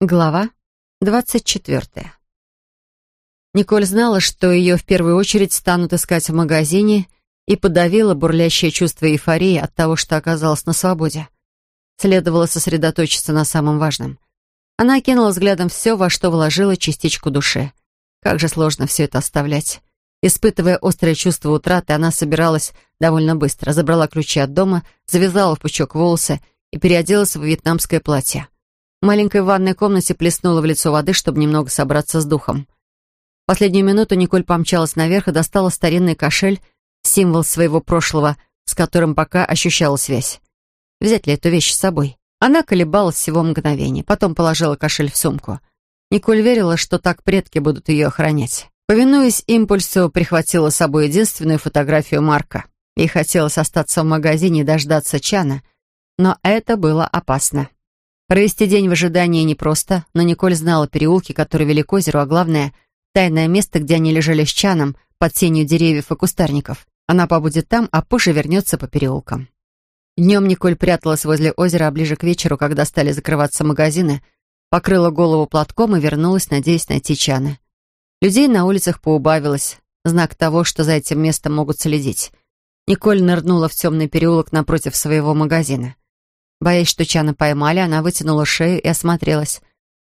Глава двадцать четвертая. Николь знала, что ее в первую очередь станут искать в магазине, и подавила бурлящее чувство эйфории от того, что оказалась на свободе. Следовало сосредоточиться на самом важном. Она окинула взглядом все, во что вложила частичку души. Как же сложно все это оставлять. Испытывая острое чувство утраты, она собиралась довольно быстро, забрала ключи от дома, завязала в пучок волосы и переоделась в вьетнамское платье. Маленькой ванной комнате плеснула в лицо воды, чтобы немного собраться с духом. В последнюю минуту Николь помчалась наверх и достала старинный кошель, символ своего прошлого, с которым пока ощущала связь. Взять ли эту вещь с собой? Она колебалась всего мгновение, потом положила кошель в сумку. Николь верила, что так предки будут ее охранять. Повинуясь импульсу, прихватила с собой единственную фотографию Марка. Ей хотелось остаться в магазине и дождаться Чана, но это было опасно. Провести день в ожидании непросто, но Николь знала переулки, которые вели к озеру, а главное — тайное место, где они лежали с чаном под тенью деревьев и кустарников. Она побудет там, а позже вернется по переулкам. Днем Николь пряталась возле озера, а ближе к вечеру, когда стали закрываться магазины, покрыла голову платком и вернулась, надеясь найти чаны. Людей на улицах поубавилось, знак того, что за этим местом могут следить. Николь нырнула в темный переулок напротив своего магазина. Боясь, что Чана поймали, она вытянула шею и осмотрелась.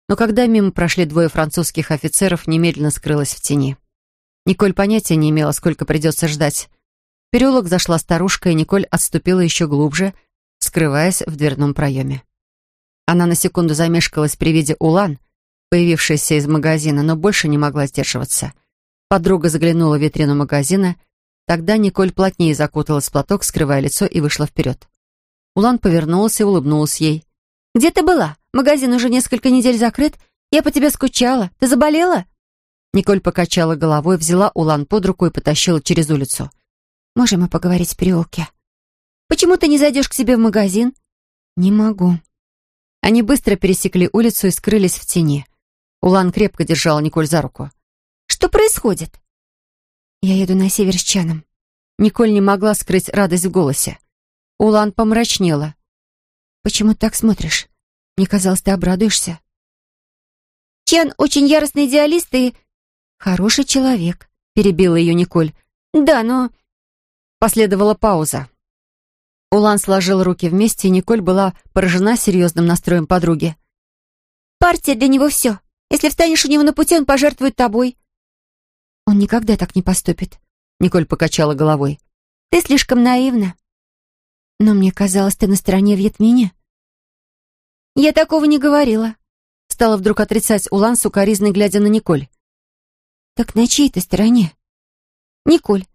Но когда мимо прошли двое французских офицеров, немедленно скрылась в тени. Николь понятия не имела, сколько придется ждать. В переулок зашла старушка, и Николь отступила еще глубже, скрываясь в дверном проеме. Она на секунду замешкалась при виде Улан, появившейся из магазина, но больше не могла сдерживаться. Подруга заглянула в витрину магазина, тогда Николь плотнее закуталась в платок, скрывая лицо, и вышла вперед. Улан повернулась и улыбнулась ей. «Где ты была? Магазин уже несколько недель закрыт. Я по тебе скучала. Ты заболела?» Николь покачала головой, взяла Улан под руку и потащила через улицу. «Можем мы поговорить в переулке?» «Почему ты не зайдешь к себе в магазин?» «Не могу». Они быстро пересекли улицу и скрылись в тени. Улан крепко держала Николь за руку. «Что происходит?» «Я еду на север с Чаном». Николь не могла скрыть радость в голосе. Улан помрачнела. «Почему так смотришь? Мне казалось, ты обрадуешься». «Чен очень яростный идеалист и...» «Хороший человек», — перебила ее Николь. «Да, но...» Последовала пауза. Улан сложил руки вместе, и Николь была поражена серьезным настроем подруги. «Партия для него все. Если встанешь у него на пути, он пожертвует тобой». «Он никогда так не поступит», — Николь покачала головой. «Ты слишком наивна». «Но мне казалось, ты на стороне Вьетмине». «Я такого не говорила», — стала вдруг отрицать Улан сукоризной, глядя на Николь. «Так на чьей ты стороне?» «Николь,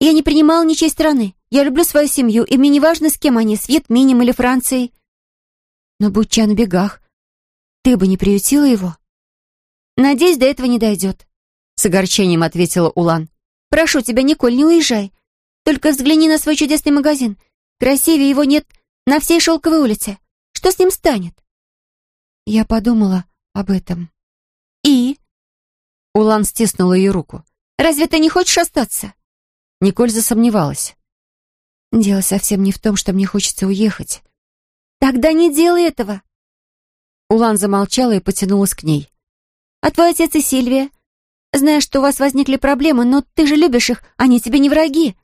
я не принимала ничьей стороны. Я люблю свою семью, и мне не важно, с кем они, с Вьетминем или Францией». «Но будь Чан в бегах, ты бы не приютила его?» «Надеюсь, до этого не дойдет», — с огорчением ответила Улан. «Прошу тебя, Николь, не уезжай. Только взгляни на свой чудесный магазин. Красивее его нет на всей шелковой улице. Что с ним станет?» Я подумала об этом. «И?» Улан стиснула ее руку. «Разве ты не хочешь остаться?» Николь засомневалась. «Дело совсем не в том, что мне хочется уехать». «Тогда не делай этого!» Улан замолчала и потянулась к ней. «А твой отец и Сильвия? Знаешь, что у вас возникли проблемы, но ты же любишь их, они тебе не враги.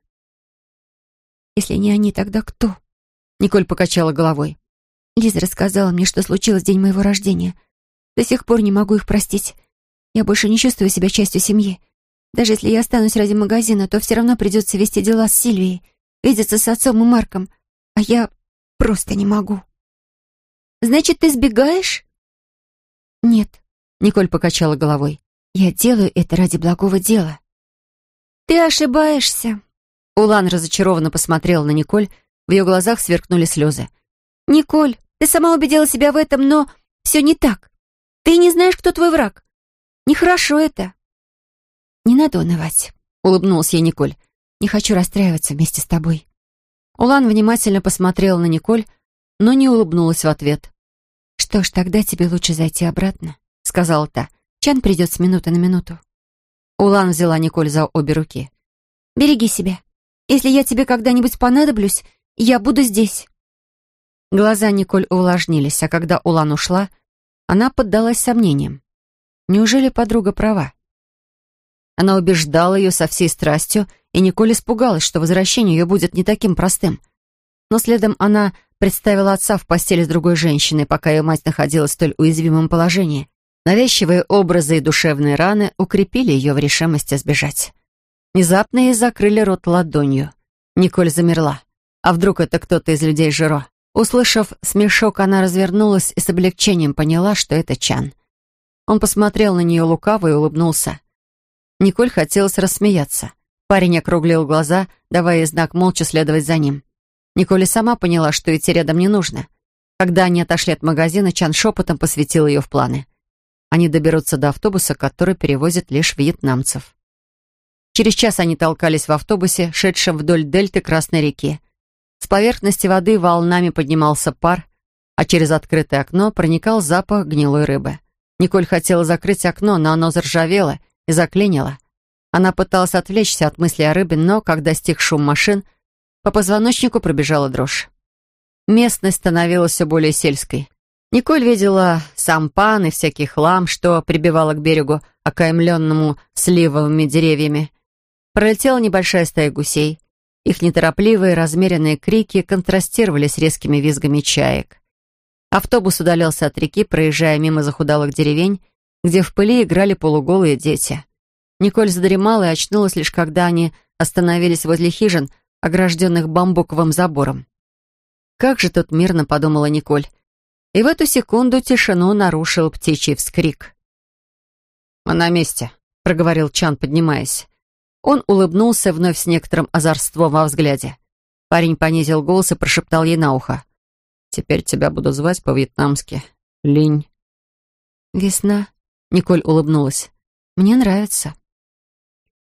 Если не они, тогда кто?» Николь покачала головой. Лиза рассказала мне, что случилось в день моего рождения. До сих пор не могу их простить. Я больше не чувствую себя частью семьи. Даже если я останусь ради магазина, то все равно придется вести дела с Сильвией, видеться с отцом и Марком. А я просто не могу. «Значит, ты сбегаешь?» «Нет», — Николь покачала головой. «Я делаю это ради благого дела». «Ты ошибаешься», Улан разочарованно посмотрел на Николь, в ее глазах сверкнули слезы. «Николь, ты сама убедила себя в этом, но все не так. Ты не знаешь, кто твой враг. Нехорошо это». «Не надо унывать», — улыбнулась ей Николь. «Не хочу расстраиваться вместе с тобой». Улан внимательно посмотрела на Николь, но не улыбнулась в ответ. «Что ж, тогда тебе лучше зайти обратно», — сказала та. «Чан придет с минуты на минуту». Улан взяла Николь за обе руки. «Береги себя. Если я тебе когда-нибудь понадоблюсь, я буду здесь». Глаза Николь увлажнились, а когда Улан ушла, Она поддалась сомнениям. Неужели подруга права? Она убеждала ее со всей страстью, и Николь испугалась, что возвращение ее будет не таким простым. Но следом она представила отца в постели с другой женщиной, пока ее мать находилась в столь уязвимом положении. Навязчивые образы и душевные раны укрепили ее в решимости сбежать. Внезапно ей закрыли рот ладонью. Николь замерла. А вдруг это кто-то из людей Жиро? Услышав смешок, она развернулась и с облегчением поняла, что это Чан. Он посмотрел на нее лукаво и улыбнулся. Николь хотелось рассмеяться. Парень округлил глаза, давая ей знак молча следовать за ним. Николь сама поняла, что идти рядом не нужно. Когда они отошли от магазина, Чан шепотом посвятил ее в планы. Они доберутся до автобуса, который перевозит лишь вьетнамцев. Через час они толкались в автобусе, шедшем вдоль дельты Красной реки. С поверхности воды волнами поднимался пар, а через открытое окно проникал запах гнилой рыбы. Николь хотела закрыть окно, но оно заржавело и заклинило. Она пыталась отвлечься от мысли о рыбе, но, когда стих шум машин, по позвоночнику пробежала дрожь. Местность становилась все более сельской. Николь видела сампан и всякий хлам, что прибивало к берегу, окаймленному сливовыми деревьями. Пролетела небольшая стая гусей. Их неторопливые, размеренные крики контрастировали с резкими визгами чаек. Автобус удалялся от реки, проезжая мимо захудалых деревень, где в пыли играли полуголые дети. Николь задремала и очнулась лишь когда они остановились возле хижин, огражденных бамбуковым забором. «Как же тут мирно», — подумала Николь. И в эту секунду тишину нарушил птичий вскрик. «Мы на месте», — проговорил Чан, поднимаясь. Он улыбнулся вновь с некоторым озорством во взгляде. Парень понизил голос и прошептал ей на ухо. Теперь тебя буду звать по-вьетнамски. Линь. Весна. Николь улыбнулась. Мне нравится.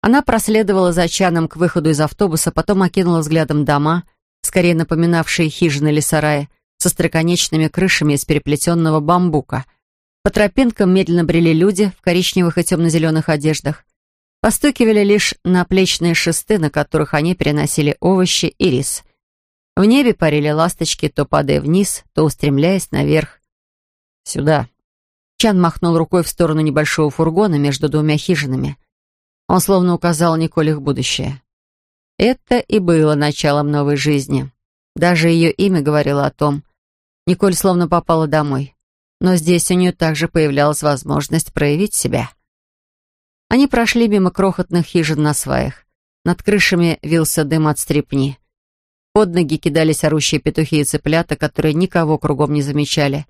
Она проследовала за Чаном к выходу из автобуса, потом окинула взглядом дома, скорее напоминавшие хижины или сараи, со строконечными крышами из переплетенного бамбука. По тропинкам медленно брели люди в коричневых и темно-зеленых одеждах. Постукивали лишь на плечные шесты, на которых они переносили овощи и рис. В небе парили ласточки, то падая вниз, то устремляясь наверх. «Сюда». Чан махнул рукой в сторону небольшого фургона между двумя хижинами. Он словно указал Николь их будущее. Это и было началом новой жизни. Даже ее имя говорило о том. Николь словно попала домой. Но здесь у нее также появлялась возможность проявить себя. Они прошли мимо крохотных хижин на сваях. Над крышами вился дым от стрепни. Под ноги кидались орущие петухи и цыплята, которые никого кругом не замечали.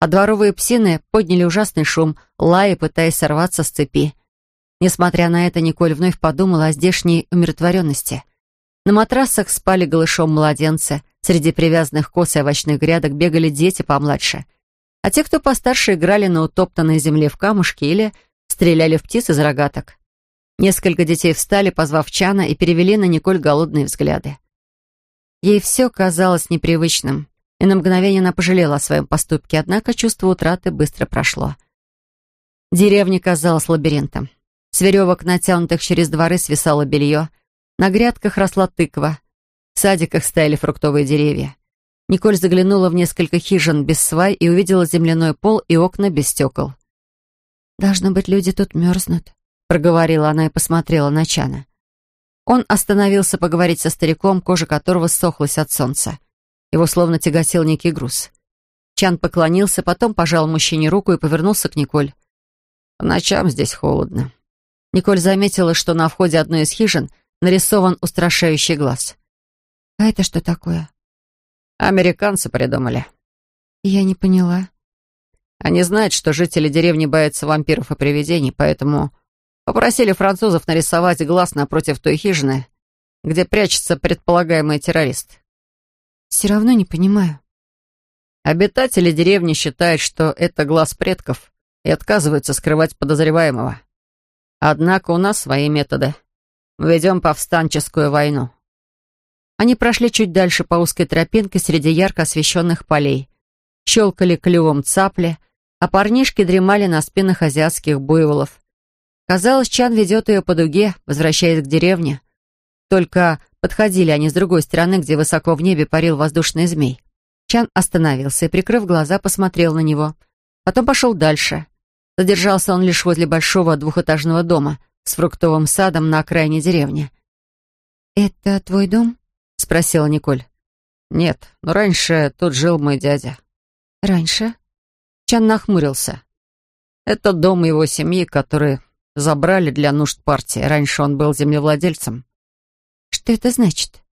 А дворовые псины подняли ужасный шум, лая, пытаясь сорваться с цепи. Несмотря на это, Николь вновь подумала о здешней умиротворенности. На матрасах спали голышом младенцы, среди привязанных кос и овощных грядок бегали дети помладше. А те, кто постарше, играли на утоптанной земле в камушки или стреляли в птиц из рогаток. Несколько детей встали, позвав Чана, и перевели на Николь голодные взгляды. Ей все казалось непривычным, и на мгновение она пожалела о своем поступке, однако чувство утраты быстро прошло. Деревня казалась лабиринтом. С веревок, натянутых через дворы, свисало белье. На грядках росла тыква. В садиках стояли фруктовые деревья. Николь заглянула в несколько хижин без свай и увидела земляной пол и окна без стекол. «Должно быть, люди тут мерзнут», — проговорила она и посмотрела на Чана. Он остановился поговорить со стариком, кожа которого ссохлась от солнца. Его словно тяготил некий груз. Чан поклонился, потом пожал мужчине руку и повернулся к Николь. «По ночам здесь холодно». Николь заметила, что на входе одной из хижин нарисован устрашающий глаз. «А это что такое?» «Американцы придумали». «Я не поняла». «Они знают, что жители деревни боятся вампиров и привидений, поэтому Попросили французов нарисовать глаз напротив той хижины, где прячется предполагаемый террорист. Все равно не понимаю. Обитатели деревни считают, что это глаз предков и отказываются скрывать подозреваемого. Однако у нас свои методы. Мы ведем повстанческую войну. Они прошли чуть дальше по узкой тропинке среди ярко освещенных полей. Щелкали клювом цапли, а парнишки дремали на спинах азиатских буйволов. Казалось, Чан ведет ее по дуге, возвращаясь к деревне. Только подходили они с другой стороны, где высоко в небе парил воздушный змей. Чан остановился и, прикрыв глаза, посмотрел на него. Потом пошел дальше. Задержался он лишь возле большого двухэтажного дома с фруктовым садом на окраине деревни. «Это твой дом?» — спросила Николь. «Нет, но раньше тут жил мой дядя». «Раньше?» Чан нахмурился. «Это дом его семьи, который забрали для нужд партии. Раньше он был землевладельцем». «Что это значит?»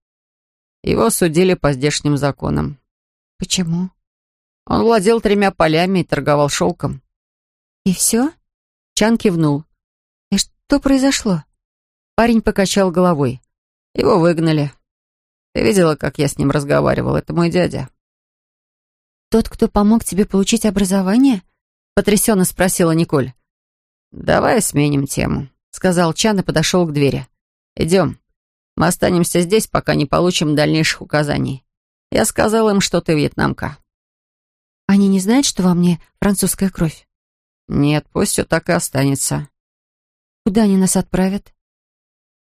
Его судили по здешним законам. «Почему?» Он владел тремя полями и торговал шелком. «И все?» Чан кивнул. «И что произошло?» Парень покачал головой. «Его выгнали. Ты видела, как я с ним разговаривал? Это мой дядя». «Тот, кто помог тебе получить образование?» Потрясенно спросила Николь. «Давай сменим тему», — сказал Чан и подошел к двери. «Идем. Мы останемся здесь, пока не получим дальнейших указаний. Я сказал им, что ты вьетнамка». Они не знают, что во мне французская кровь? Нет, пусть все так и останется. Куда они нас отправят?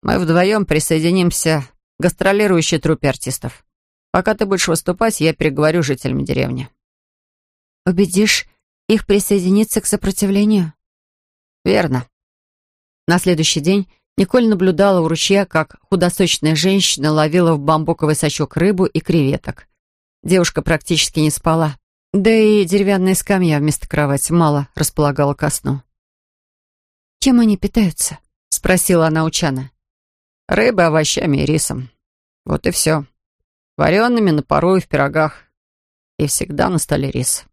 Мы вдвоем присоединимся к гастролирующей труппе артистов. Пока ты будешь выступать, я переговорю с жителями деревни. Убедишь их присоединиться к сопротивлению? Верно. На следующий день Николь наблюдала у ручья, как худосочная женщина ловила в бамбуковый сачок рыбу и креветок. Девушка практически не спала. Да и деревянная скамья вместо кровати мало располагала ко сну. «Чем они питаются?» — спросила она у Чана. «Рыбой, овощами и рисом. Вот и все. Вареными на пару и в пирогах. И всегда на столе рис».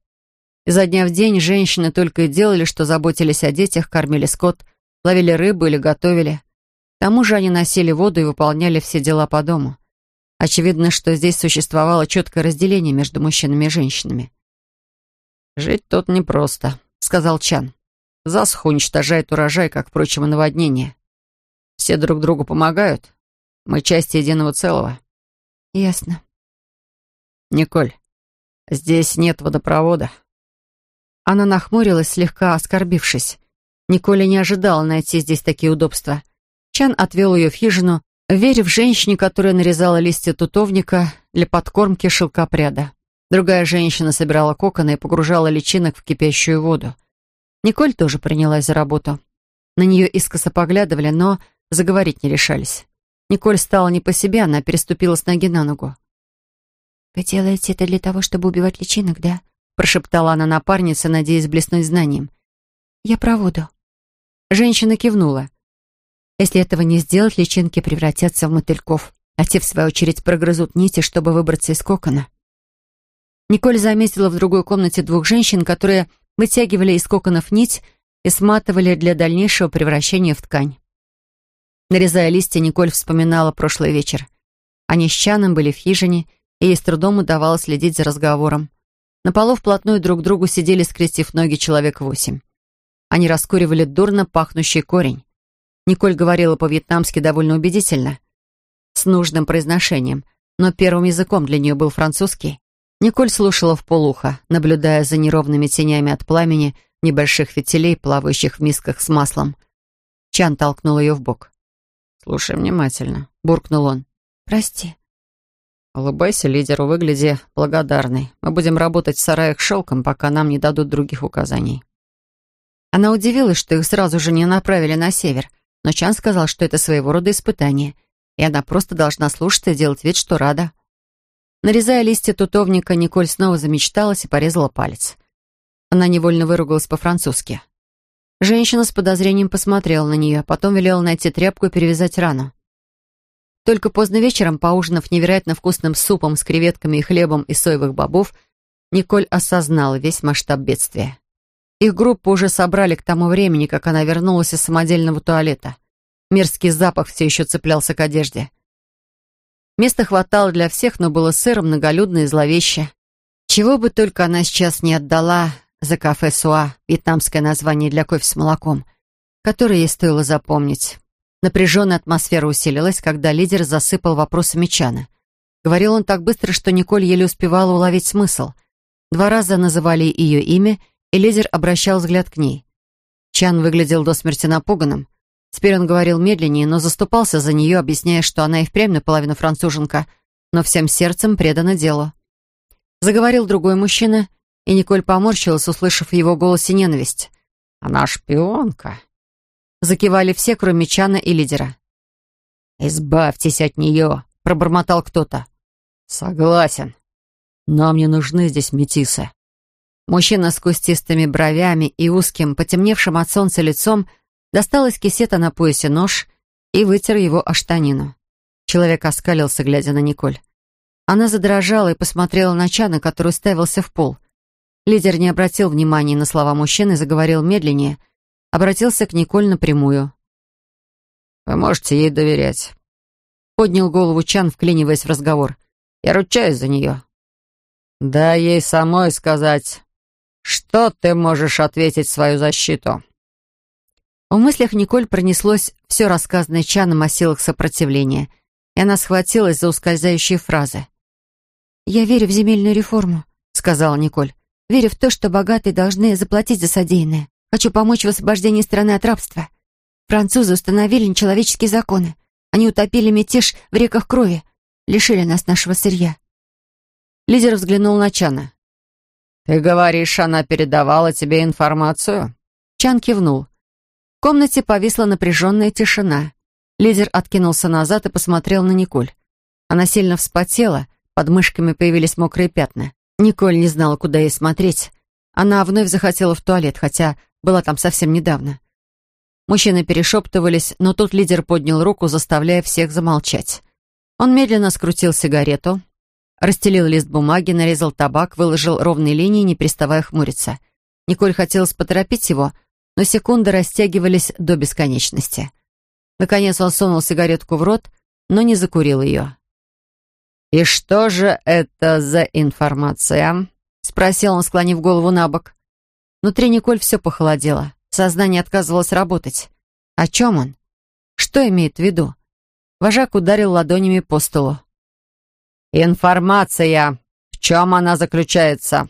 Изо дня в день женщины только и делали, что заботились о детях, кормили скот, ловили рыбу или готовили. К тому же они носили воду и выполняли все дела по дому. Очевидно, что здесь существовало четкое разделение между мужчинами и женщинами. «Жить тут непросто», — сказал Чан. «Засуха уничтожает урожай, как, впрочем, и наводнение. Все друг другу помогают. Мы части единого целого». «Ясно». «Николь, здесь нет водопровода». Она нахмурилась, слегка оскорбившись. Николя не ожидала найти здесь такие удобства. Чан отвел ее в хижину, верив женщине, которая нарезала листья тутовника для подкормки шелкопряда. Другая женщина собирала коконы и погружала личинок в кипящую воду. Николь тоже принялась за работу. На нее искоса поглядывали, но заговорить не решались. Николь стала не по себе, она переступила с ноги на ногу. «Вы делаете это для того, чтобы убивать личинок, да?» прошептала она напарнице, надеясь блеснуть знанием. «Я про воду». Женщина кивнула. «Если этого не сделать, личинки превратятся в мотыльков, а те, в свою очередь, прогрызут нити, чтобы выбраться из кокона». Николь заметила в другой комнате двух женщин, которые вытягивали из коконов нить и сматывали для дальнейшего превращения в ткань. Нарезая листья, Николь вспоминала прошлый вечер. Они с Чаном были в хижине, и ей с трудом удавалось следить за разговором. На полу вплотную друг к другу сидели, скрестив ноги, человек восемь. Они раскуривали дурно пахнущий корень. Николь говорила по-вьетнамски довольно убедительно, с нужным произношением, но первым языком для нее был французский. Николь слушала в полухо, наблюдая за неровными тенями от пламени небольших фитилей, плавающих в мисках с маслом. Чан толкнул ее в бок. «Слушай внимательно», — буркнул он. «Прости». «Улыбайся лидеру, выгляди благодарной. Мы будем работать в сараях шелком, пока нам не дадут других указаний». Она удивилась, что их сразу же не направили на север, но Чан сказал, что это своего рода испытание, и она просто должна слушать и делать вид, что рада. Нарезая листья тутовника, Николь снова замечталась и порезала палец. Она невольно выругалась по-французски. Женщина с подозрением посмотрела на нее, потом велела найти тряпку и перевязать рану. Только поздно вечером, поужинав невероятно вкусным супом с креветками и хлебом из соевых бобов, Николь осознала весь масштаб бедствия. Их группу уже собрали к тому времени, как она вернулась из самодельного туалета. Мерзкий запах все еще цеплялся к одежде. Места хватало для всех, но было сыро, многолюдно и зловеще. Чего бы только она сейчас не отдала за кафе Суа, вьетнамское название для кофе с молоком, которое ей стоило запомнить. Напряженная атмосфера усилилась, когда лидер засыпал вопросами Чана. Говорил он так быстро, что Николь еле успевала уловить смысл. Два раза называли ее имя, и лидер обращал взгляд к ней. Чан выглядел до смерти напуганным. Теперь он говорил медленнее, но заступался за нее, объясняя, что она и впрямь наполовину француженка, но всем сердцем предана делу. Заговорил другой мужчина, и Николь поморщилась, услышав в его голосе ненависть. «Она шпионка!» Закивали все, кроме Чана и лидера. «Избавьтесь от нее!» — пробормотал кто-то. «Согласен. Нам не нужны здесь метисы». Мужчина с кустистыми бровями и узким, потемневшим от солнца лицом достал из кисета на поясе нож и вытер его о штанину. Человек оскалился, глядя на Николь. Она задрожала и посмотрела на Чана, который ставился в пол. Лидер не обратил внимания на слова мужчины, заговорил медленнее, обратился к Николь напрямую. «Вы можете ей доверять», — поднял голову Чан, вклиниваясь в разговор. «Я ручаюсь за нее». «Да ей самой сказать, что ты можешь ответить в свою защиту». В мыслях Николь пронеслось все рассказанное Чаном о силах сопротивления, и она схватилась за ускользающие фразы. «Я верю в земельную реформу», — сказала Николь. «Верю в то, что богатые должны заплатить за содеянное. Хочу помочь в освобождении страны от рабства. Французы установили нечеловеческие законы. Они утопили мятеж в реках крови, лишили нас нашего сырья». Лидер взглянул на Чана. «Ты говоришь, она передавала тебе информацию?» Чан кивнул. В комнате повисла напряженная тишина. Лидер откинулся назад и посмотрел на Николь. Она сильно вспотела, под мышками появились мокрые пятна. Николь не знала, куда ей смотреть. Она вновь захотела в туалет, хотя была там совсем недавно. Мужчины перешептывались, но тут лидер поднял руку, заставляя всех замолчать. Он медленно скрутил сигарету, расстелил лист бумаги, нарезал табак, выложил ровные линии, не переставая хмуриться. Николь хотелось поторопить его, но секунды растягивались до бесконечности. Наконец он сунул сигаретку в рот, но не закурил ее. «И что же это за информация?» — спросил он, склонив голову на бок. Внутри Николь все похолодело. Сознание отказывалось работать. О чем он? Что имеет в виду? Вожак ударил ладонями по столу. «Информация! В чем она заключается?»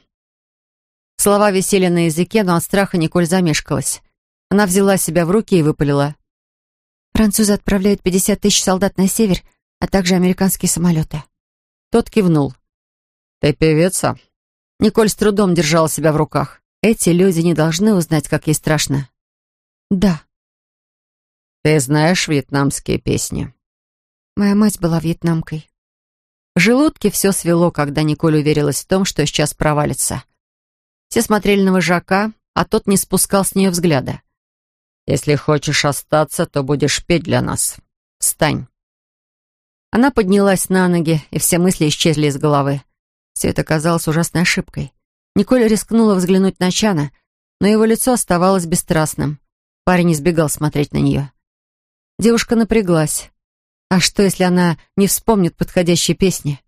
Слова висели на языке, но от страха Николь замешкалась. Она взяла себя в руки и выпалила. «Французы отправляют 50 тысяч солдат на север, а также американские самолеты». Тот кивнул. «Ты певица?» Николь с трудом держала себя в руках. Эти люди не должны узнать, как ей страшно. «Да». «Ты знаешь вьетнамские песни?» Моя мать была вьетнамкой. В желудке все свело, когда Николь уверилась в том, что сейчас провалится. Все смотрели на вожака, а тот не спускал с нее взгляда. «Если хочешь остаться, то будешь петь для нас. Встань». Она поднялась на ноги, и все мысли исчезли из головы. Все это казалось ужасной ошибкой. Николь рискнула взглянуть на Чана, но его лицо оставалось бесстрастным. Парень избегал смотреть на нее. Девушка напряглась. А что, если она не вспомнит подходящей песни?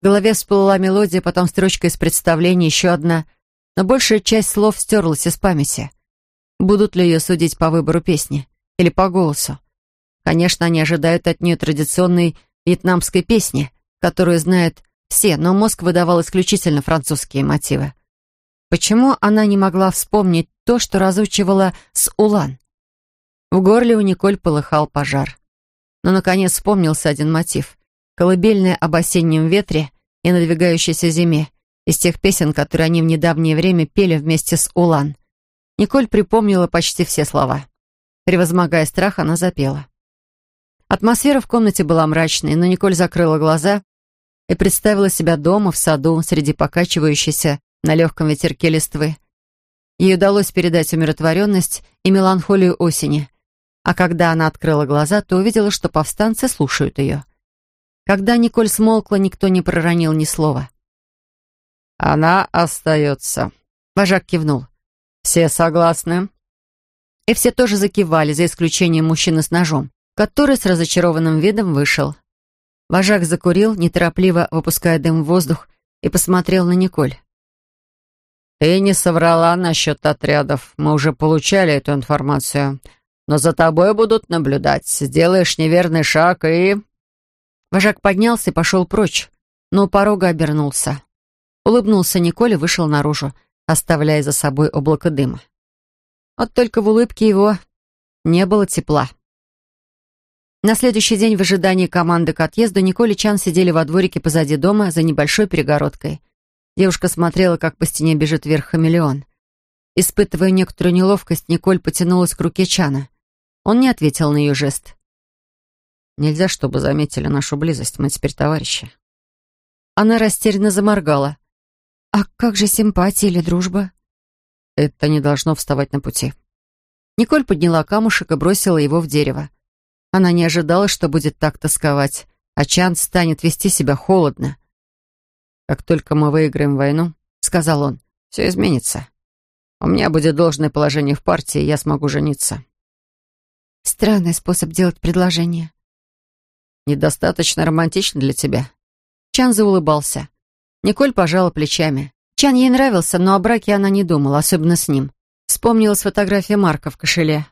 В голове всплыла мелодия, потом строчка из представления, еще одна — но большая часть слов стерлась из памяти. Будут ли ее судить по выбору песни или по голосу? Конечно, они ожидают от нее традиционной вьетнамской песни, которую знают все, но мозг выдавал исключительно французские мотивы. Почему она не могла вспомнить то, что разучивала с Улан? В горле у Николь полыхал пожар. Но, наконец, вспомнился один мотив. Колыбельная об осеннем ветре и надвигающейся зиме, из тех песен, которые они в недавнее время пели вместе с Улан. Николь припомнила почти все слова. Превозмогая страх, она запела. Атмосфера в комнате была мрачной, но Николь закрыла глаза и представила себя дома, в саду, среди покачивающейся на легком ветерке листвы. Ей удалось передать умиротворенность и меланхолию осени. А когда она открыла глаза, то увидела, что повстанцы слушают ее. Когда Николь смолкла, никто не проронил ни слова. «Она остается», — вожак кивнул. «Все согласны?» И все тоже закивали, за исключением мужчины с ножом, который с разочарованным видом вышел. Вожак закурил, неторопливо выпуская дым в воздух, и посмотрел на Николь. «Ты не соврала насчет отрядов. Мы уже получали эту информацию. Но за тобой будут наблюдать. Сделаешь неверный шаг и...» Вожак поднялся и пошел прочь, но у порога обернулся. Улыбнулся Николь и вышел наружу, оставляя за собой облако дыма. Вот только в улыбке его не было тепла. На следующий день в ожидании команды к отъезду Николь и Чан сидели во дворике позади дома за небольшой перегородкой. Девушка смотрела, как по стене бежит вверх хамелеон. Испытывая некоторую неловкость, Николь потянулась к руке Чана. Он не ответил на ее жест. «Нельзя, чтобы заметили нашу близость. Мы теперь товарищи». Она растерянно заморгала. «А как же симпатия или дружба?» «Это не должно вставать на пути». Николь подняла камушек и бросила его в дерево. Она не ожидала, что будет так тосковать, а Чан станет вести себя холодно. «Как только мы выиграем войну, — сказал он, — все изменится. У меня будет должное положение в партии, и я смогу жениться». Странный способ делать предложение. «Недостаточно романтично для тебя». Чан заулыбался. Николь пожала плечами. Чан ей нравился, но о браке она не думала, особенно с ним. Вспомнилась фотография Марка в кошеле.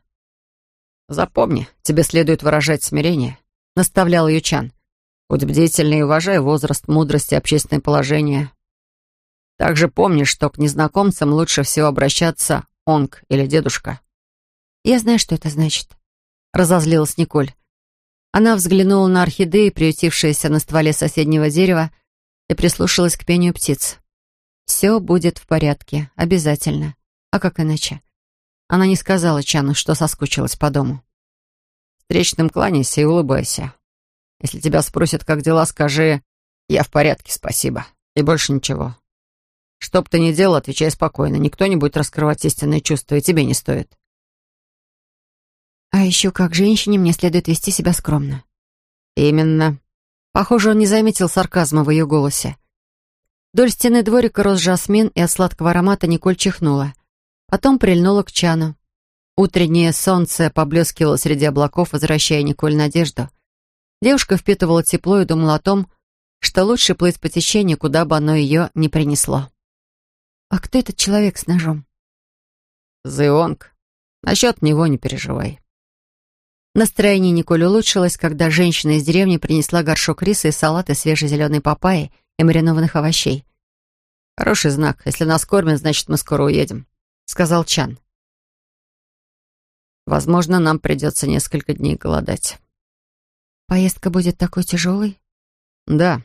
«Запомни, тебе следует выражать смирение», — наставлял ее Чан. «Будь бдительный и уважай возраст, мудрость и общественное положение. Также помни, что к незнакомцам лучше всего обращаться «онг» или «дедушка». «Я знаю, что это значит», — разозлилась Николь. Она взглянула на орхидеи, приютившиеся на стволе соседнего дерева, и прислушалась к пению птиц. «Все будет в порядке, обязательно. А как иначе?» Она не сказала Чану, что соскучилась по дому. «Встречным кланяйся и улыбайся. Если тебя спросят, как дела, скажи «Я в порядке, спасибо». И больше ничего. Что бы ты ни делал, отвечай спокойно. Никто не будет раскрывать истинные чувства, и тебе не стоит. А еще как женщине мне следует вести себя скромно. Именно. Похоже, он не заметил сарказма в ее голосе. Вдоль стены дворика рос жасмин, и от сладкого аромата Николь чихнула. Потом прильнула к чану. Утреннее солнце поблескивало среди облаков, возвращая Николь надежду. Девушка впитывала тепло и думала о том, что лучше плыть по течению, куда бы оно ее не принесло. «А кто этот человек с ножом?» «Зеонг. Насчет него не переживай». Настроение Николь улучшилось, когда женщина из деревни принесла горшок риса и салат из свежей зеленой папайи и маринованных овощей. «Хороший знак. Если нас кормят, значит, мы скоро уедем», — сказал Чан. «Возможно, нам придется несколько дней голодать». «Поездка будет такой тяжелой?» «Да.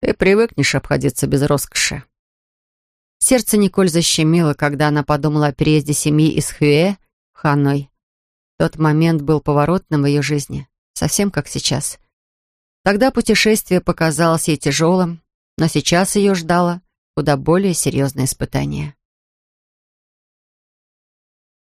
Ты привыкнешь обходиться без роскоши». Сердце Николь защемило, когда она подумала о переезде семьи из Хюэ в Ханой. Тот момент был поворотным в ее жизни, совсем как сейчас. Тогда путешествие показалось ей тяжелым, но сейчас ее ждало куда более серьезное испытание.